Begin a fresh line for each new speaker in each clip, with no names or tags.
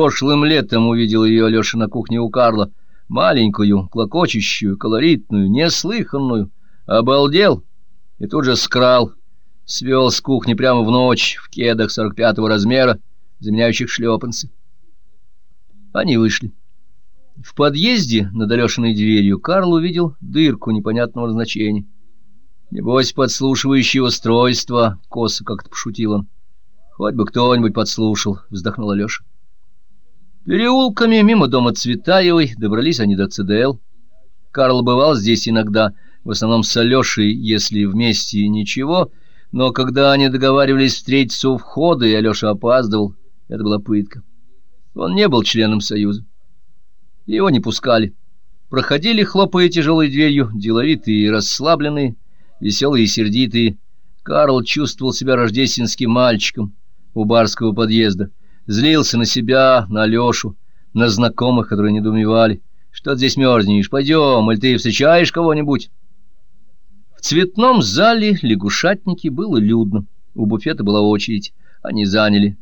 Прошлым летом увидел ее Алеша на кухне у Карла. Маленькую, клокочущую, колоритную, неслыханную. Обалдел и тут же скрал. Свел с кухни прямо в ночь, в кедах сорок пятого размера, заменяющих шлепанцы. Они вышли. В подъезде над Алешиной дверью Карл увидел дырку непонятного значения. Небось, подслушивающее устройство, косо как-то пошутил он. Хоть бы кто-нибудь подслушал, вздохнул Алеша. Переулками мимо дома Цветаевой добрались они до ЦДЛ. Карл бывал здесь иногда, в основном с Алешей, если вместе ничего, но когда они договаривались встретиться у входа, и Алеша опаздывал, это была пытка. Он не был членом Союза. Его не пускали. Проходили, хлопая тяжелой дверью, деловитые и расслабленные, веселые и сердитые. Карл чувствовал себя рождественским мальчиком у барского подъезда, Злился на себя, на Алешу, на знакомых, которые недоумевали. Что здесь мерзнешь? Пойдем, или ты встречаешь кого-нибудь? В цветном зале лягушатники было людно. У буфета была очередь. Они заняли.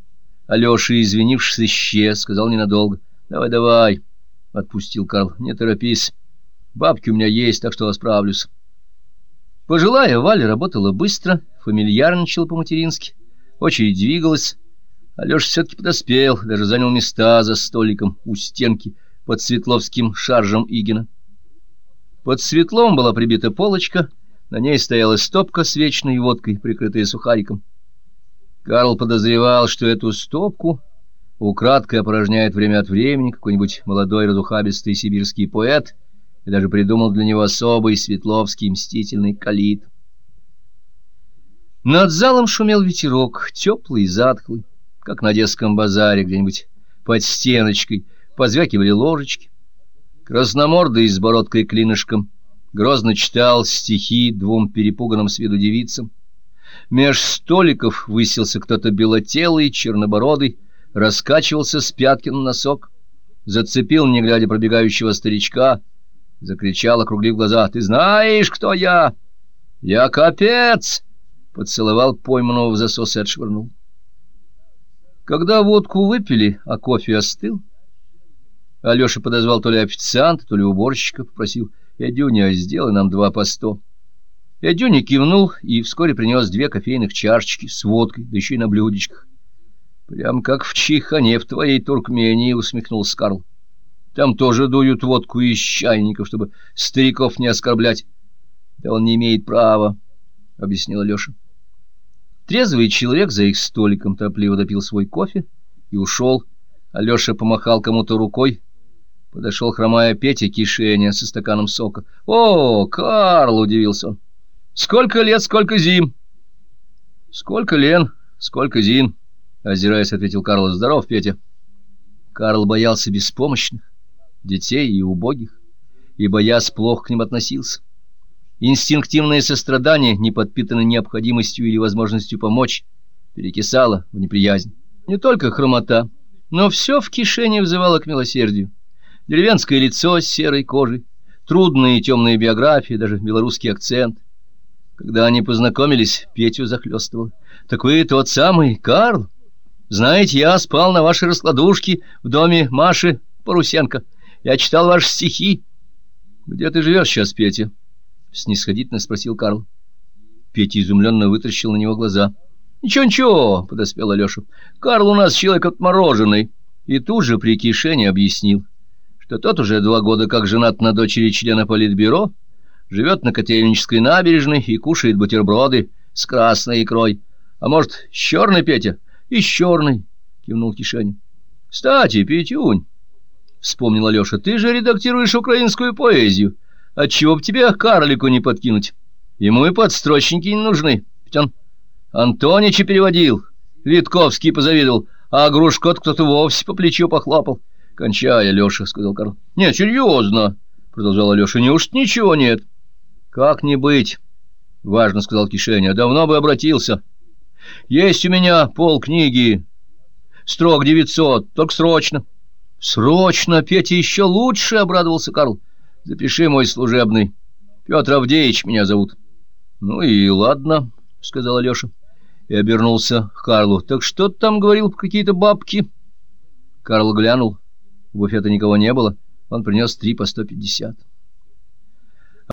Алеша, извинившись, исчез, сказал ненадолго. «Давай, давай», — отпустил Карл, — «не торопись. Бабки у меня есть, так что справлюсь». Пожилая Валя работала быстро, фамильярничала по-матерински. Очередь двигалась, Алеша все-таки подоспел, даже занял места за столиком у стенки под Светловским шаржем Игина. Под светлом была прибита полочка, на ней стояла стопка с вечной водкой, прикрытая сухариком. Карл подозревал, что эту стопку украдкой опорожняет время от времени какой-нибудь молодой разухабистый сибирский поэт и даже придумал для него особый светловский мстительный калит. Над залом шумел ветерок, теплый и затхлый как на детском базаре где-нибудь под стеночкой, позвякивали ложечки. Красномордый с бородкой клинышком грозно читал стихи двум перепуганным с виду девицам. Меж столиков высился кто-то белотелый, чернобородый, раскачивался с пятки на носок, зацепил, не глядя пробегающего старичка, закричал, округлив глаза, «Ты знаешь, кто я?» «Я капец!» Поцеловал пойманного в засос и отшвырнул. Когда водку выпили, а кофе остыл, Алеша подозвал то ли официанта, то ли уборщика, попросил, «Эдюня, сделай нам два по сто». Эдюня кивнул и вскоре принес две кофейных чашечки с водкой, да еще и на блюдечках. «Прям как в Чихане в твоей Туркмении», — усмехнулся Карл. «Там тоже дуют водку из чайников, чтобы стариков не оскорблять». «Да он не имеет права», — объяснил Алеша. Трезвый человек за их столиком торопливо допил свой кофе и ушел. Алеша помахал кому-то рукой. Подошел, хромая Петя Кишеня со стаканом сока. «О, Карл!» — удивился он. «Сколько лет, сколько зим!» «Сколько лен, сколько зим!» — озираясь, ответил Карл. «Здоров, Петя!» Карл боялся беспомощных, детей и убогих, и, боясь, плохо к ним относился. Инстинктивное сострадание, не подпитанное необходимостью или возможностью помочь, перекисало в неприязнь. Не только хромота, но все в кишене взывало к милосердию. Деревенское лицо с серой кожей, трудные темные биографии, даже белорусский акцент. Когда они познакомились, Петю захлестывал. «Так вы тот самый Карл? Знаете, я спал на вашей раскладушке в доме Маши Парусенко. Я читал ваши стихи. Где ты живешь сейчас, Петя?» — снисходительно спросил Карл. Петя изумленно вытащил на него глаза. «Ничего, ничего», — подоспел Алеша. «Карл у нас человек отмороженный». И тут же при Кишене объяснил, что тот уже два года как женат на дочери члена политбюро, живет на Котельнической набережной и кушает бутерброды с красной икрой. А может, с черной, Петя? И с черной, — кивнул Кишеня. — Кстати, Петюнь, — вспомнил Алеша, — ты же редактируешь украинскую поэзию. — Отчего б тебе карлику не подкинуть? Ему и подстрочники не нужны. Ведь он Антонича переводил, Витковский позавидовал, а Грушкот кто-то вовсе по плечу похлопал. — Кончай, Алеша, — сказал Карл. — Нет, серьезно, — продолжал Алеша, — неужто ничего нет? — Как не быть, — важно сказал Кишеня, — давно бы обратился. Есть у меня полкниги, строк девятьсот, только срочно. — Срочно, Петя, еще лучше, — обрадовался Карл. Запиши мой служебный. Петр Авдеевич меня зовут. — Ну и ладно, — сказал Алеша. И обернулся к Карлу. — Так что там говорил какие-то бабки? Карл глянул. У буфета никого не было. Он принес три по сто пятьдесят.